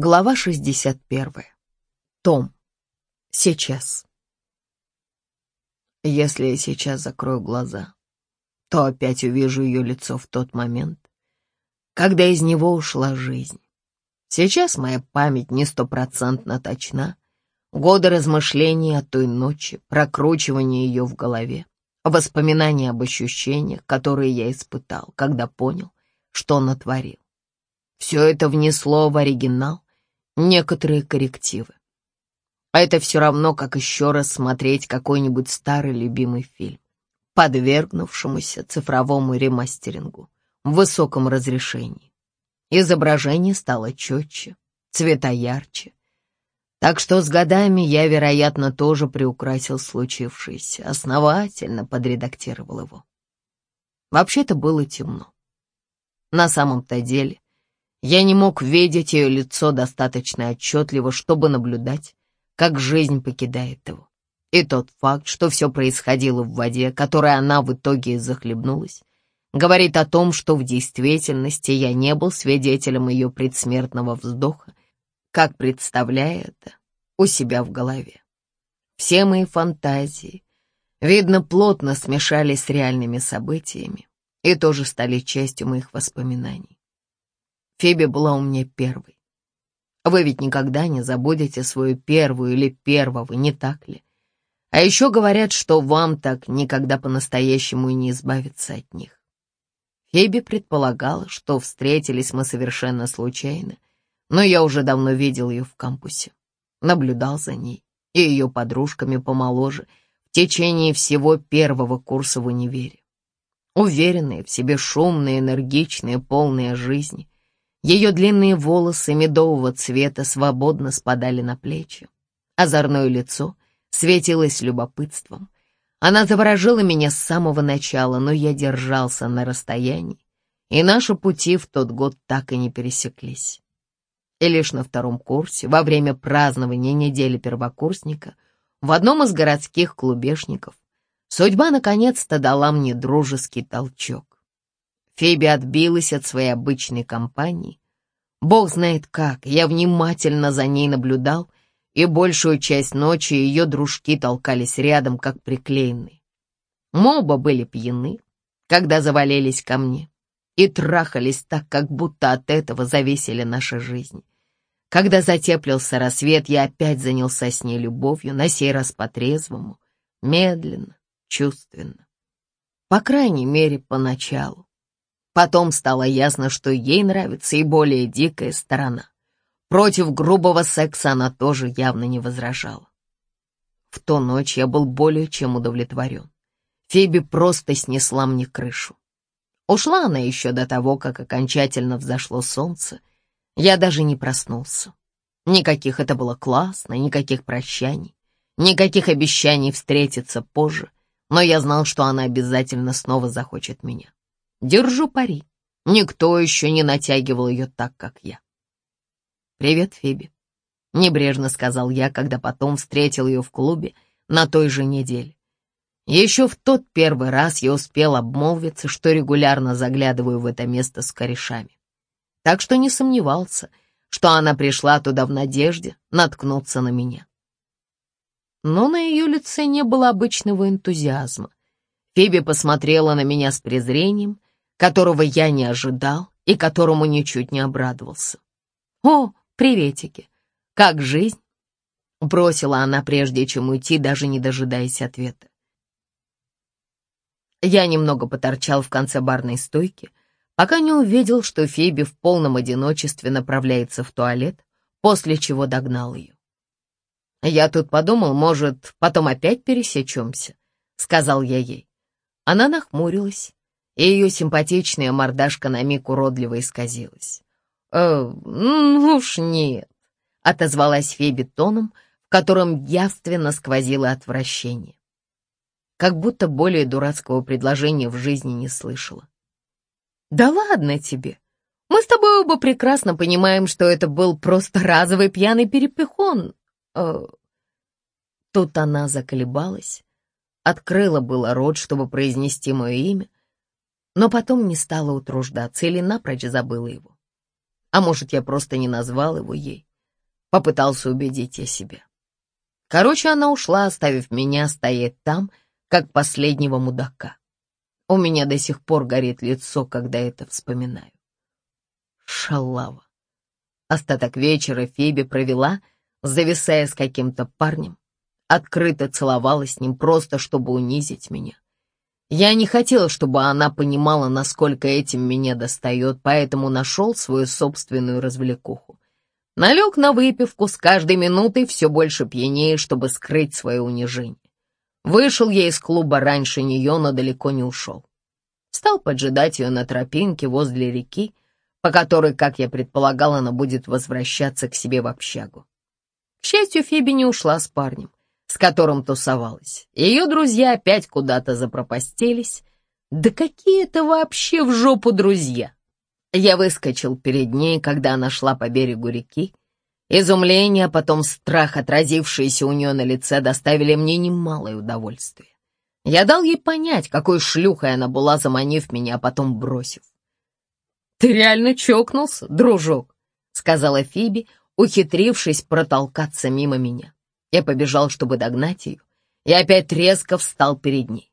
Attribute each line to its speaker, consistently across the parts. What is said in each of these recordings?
Speaker 1: Глава 61. Том. Сейчас. Если я сейчас закрою глаза, то опять увижу ее лицо в тот момент, когда из него ушла жизнь. Сейчас моя память не стопроцентно точна. Годы размышлений о той ночи, прокручивания ее в голове, воспоминания об ощущениях, которые я испытал, когда понял, что натворил. Все это внесло в оригинал некоторые коррективы. А это все равно, как еще раз смотреть какой-нибудь старый любимый фильм, подвергнувшемуся цифровому ремастерингу в высоком разрешении. Изображение стало четче, цвета ярче. Так что с годами я, вероятно, тоже приукрасил случившееся, основательно подредактировал его. Вообще-то было темно. На самом-то деле я не мог видеть ее лицо достаточно отчетливо, чтобы наблюдать, как жизнь покидает его. И тот факт, что все происходило в воде, которой она в итоге захлебнулась, говорит о том, что в действительности я не был свидетелем ее предсмертного вздоха, как представляя это у себя в голове. Все мои фантазии, видно, плотно смешались с реальными событиями и тоже стали частью моих воспоминаний. Фиби была у меня первой. Вы ведь никогда не забудете свою первую или первого, не так ли? А еще говорят, что вам так никогда по-настоящему и не избавиться от них. Фиби предполагала, что встретились мы совершенно случайно, но я уже давно видел ее в кампусе, наблюдал за ней и ее подружками помоложе в течение всего первого курса в универе. Уверенные в себе, шумные, энергичные, полные жизни — ее длинные волосы медового цвета свободно спадали на плечи. Озорное лицо светилось любопытством. Она заворожила меня с самого начала, но я держался на расстоянии, и наши пути в тот год так и не пересеклись. И лишь на втором курсе, во время празднования недели первокурсника, в одном из городских клубешников, судьба наконец-то дала мне дружеский толчок. Феби отбилась от своей обычной компании. Бог знает как, я внимательно за ней наблюдал, и большую часть ночи ее дружки толкались рядом, как приклеенные. Мы оба были пьяны, когда завалились ко мне, и трахались так, как будто от этого зависели наши жизни. Когда затеплился рассвет, я опять занялся с ней любовью, на сей раз по-трезвому, медленно, чувственно. По крайней мере, поначалу. Потом стало ясно, что ей нравится и более дикая сторона. Против грубого секса она тоже явно не возражала. В ту ночь я был более чем удовлетворен. Фиби просто снесла мне крышу. Ушла она еще до того, как окончательно взошло солнце. Я даже не проснулся. Никаких это было классно, никаких прощаний, никаких обещаний встретиться позже, но я знал, что она обязательно снова захочет меня. Держу пари. Никто еще не натягивал ее так, как я. «Привет, Фиби», — небрежно сказал я, когда потом встретил ее в клубе на той же неделе. Еще в тот первый раз я успел обмолвиться, что регулярно заглядываю в это место с корешами. Так что не сомневался, что она пришла туда в надежде наткнуться на меня. Но на ее лице не было обычного энтузиазма. Фиби посмотрела на меня с презрением которого я не ожидал и которому ничуть не обрадовался. «О, приветики! Как жизнь?» Бросила она, прежде чем уйти, даже не дожидаясь ответа. Я немного поторчал в конце барной стойки, пока не увидел, что Фиби в полном одиночестве направляется в туалет, после чего догнал ее. «Я тут подумал, может, потом опять пересечемся», — сказал я ей. Она нахмурилась, и ее симпатичная мордашка на миг уродливо исказилась. «Э, ну уж нет», — отозвалась Феби тоном, в котором явственно сквозило отвращение. Как будто более дурацкого предложения в жизни не слышала. «Да ладно тебе! Мы с тобой оба прекрасно понимаем, что это был просто разовый пьяный перепихон. Э... Тут она заколебалась, открыла было рот, чтобы произнести мое имя, но потом не стала утруждаться или напрочь забыла его. А может, я просто не назвал его ей, Попытался убедить я себя. Короче, она ушла, оставив меня стоять там, как последнего мудака. У меня до сих пор горит лицо, когда это вспоминаю. Шалава. Остаток вечера Фиби провела, зависая с каким-то парнем. Открыто целовалась с ним, просто чтобы унизить меня. Я не хотел, чтобы она понимала, насколько этим меня достает, поэтому нашел свою собственную развлекуху. Налег на выпивку с каждой минутой все больше пьянее, чтобы скрыть свое унижение. Вышел я из клуба раньше нее, но далеко не ушел. Стал поджидать ее на тропинке возле реки, по которой, как я предполагал, она будет возвращаться к себе в общагу. К счастью, Фиби не ушла с парнем, с которым тусовалась. Ее друзья опять куда-то запропастились. Да какие это вообще в жопу друзья? Я выскочил перед ней, когда она шла по берегу реки. Изумление, а потом страх, отразившиеся у нее на лице, доставили мне немалое удовольствие. Я дал ей понять, какой шлюхой она была, заманив меня, а потом бросив. «Ты реально чокнулся, дружок», — сказала Фиби, ухитрившись протолкаться мимо меня. Я побежал, чтобы догнать ее, и опять резко встал перед ней.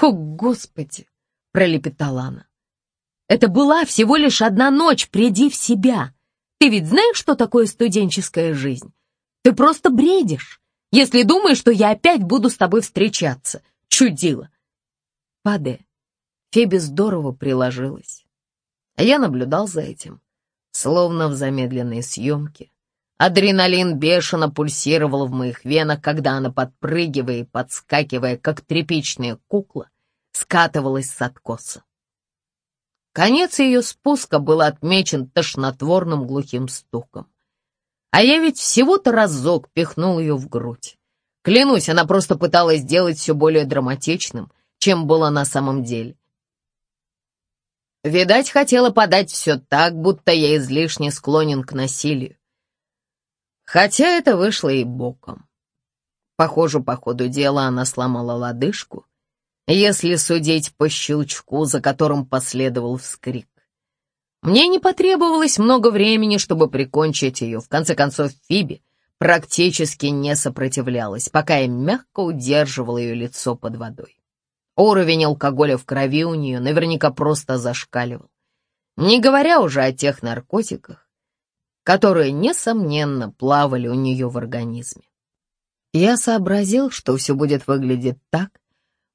Speaker 1: «О, Господи!» — пролепетала она. Это была всего лишь одна ночь, приди в себя. Ты ведь знаешь, что такое студенческая жизнь? Ты просто бредишь, если думаешь, что я опять буду с тобой встречаться. Чудило. Паде, Феби здорово приложилась. А я наблюдал за этим, словно в замедленной съемке. Адреналин бешено пульсировал в моих венах, когда она, подпрыгивая и подскакивая, как тряпичная кукла, скатывалась с откоса. Конец ее спуска был отмечен тошнотворным глухим стуком. А я ведь всего-то разок пихнул ее в грудь. Клянусь, она просто пыталась сделать все более драматичным, чем было на самом деле. Видать, хотела подать все так, будто я излишне склонен к насилию. Хотя это вышло и боком. Похоже, по ходу дела она сломала лодыжку если судить по щелчку, за которым последовал вскрик. Мне не потребовалось много времени, чтобы прикончить ее. В конце концов, Фиби практически не сопротивлялась, пока я мягко удерживал ее лицо под водой. Уровень алкоголя в крови у нее наверняка просто зашкаливал. Не говоря уже о тех наркотиках, которые, несомненно, плавали у нее в организме. Я сообразил, что все будет выглядеть так,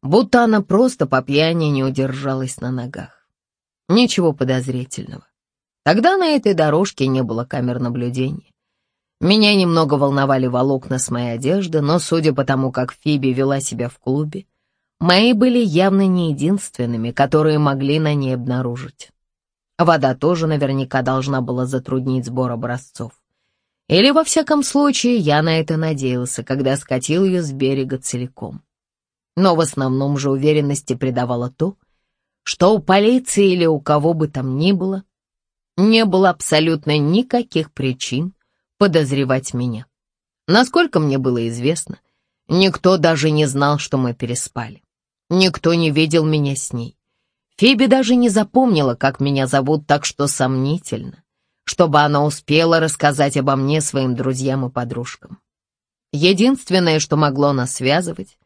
Speaker 1: будто она просто по пьяни не удержалась на ногах. Ничего подозрительного. Тогда на этой дорожке не было камер наблюдения. Меня немного волновали волокна с моей одежды, но, судя по тому, как Фиби вела себя в клубе, мои были явно не единственными, которые могли на ней обнаружить. Вода тоже наверняка должна была затруднить сбор образцов. Или, во всяком случае, я на это надеялся, когда скатил ее с берега целиком. Но в основном же уверенности придавало то, что у полиции или у кого бы там ни было, не было абсолютно никаких причин подозревать меня. Насколько мне было известно, никто даже не знал, что мы переспали. Никто не видел меня с ней. Фиби даже не запомнила, как меня зовут, так что сомнительно, чтобы она успела рассказать обо мне своим друзьям и подружкам. Единственное, что могло нас связывать,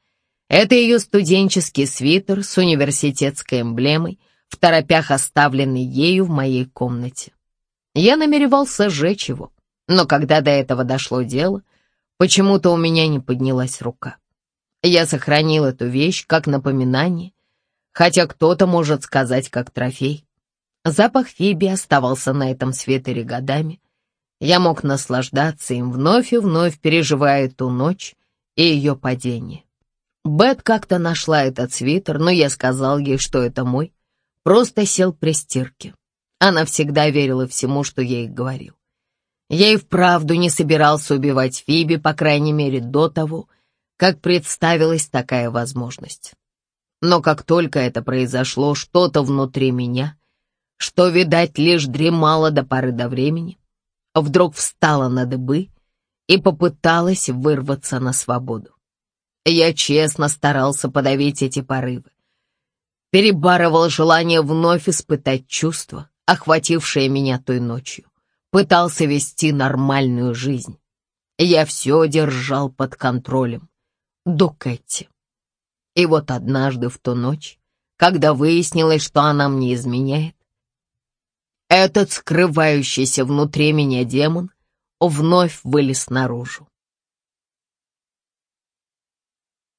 Speaker 1: это ее студенческий свитер с университетской эмблемой, в торопях оставленный ею в моей комнате. Я намеревался сжечь его, но когда до этого дошло дело, почему-то у меня не поднялась рука. Я сохранил эту вещь как напоминание, хотя кто-то может сказать как трофей. Запах Фиби оставался на этом свитере годами. Я мог наслаждаться им вновь и вновь, переживая ту ночь и ее падение. Бет как-то нашла этот свитер, но я сказал ей, что это мой. Просто сел при стирке. Она всегда верила всему, что я ей говорил. Я и вправду не собирался убивать Фиби, по крайней мере, до того, как представилась такая возможность. Но как только это произошло, что-то внутри меня, что, видать, лишь дремало до поры до времени, вдруг встало на дыбы и попыталась вырваться на свободу. Я честно старался подавить эти порывы. Перебарывал желание вновь испытать чувство, охватившее меня той ночью. пытался вести нормальную жизнь. Я все держал под контролем. До Кэти. И вот однажды в ту ночь, когда выяснилось, что она мне изменяет, этот скрывающийся внутри меня демон вновь вылез наружу.